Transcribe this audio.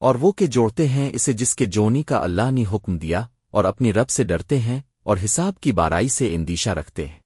اور وہ کہ جوڑتے ہیں اسے جس کے جونی کا اللہ نے حکم دیا اور اپنی رب سے ڈرتے ہیں اور حساب کی بارائی سے اندیشہ رکھتے ہیں۔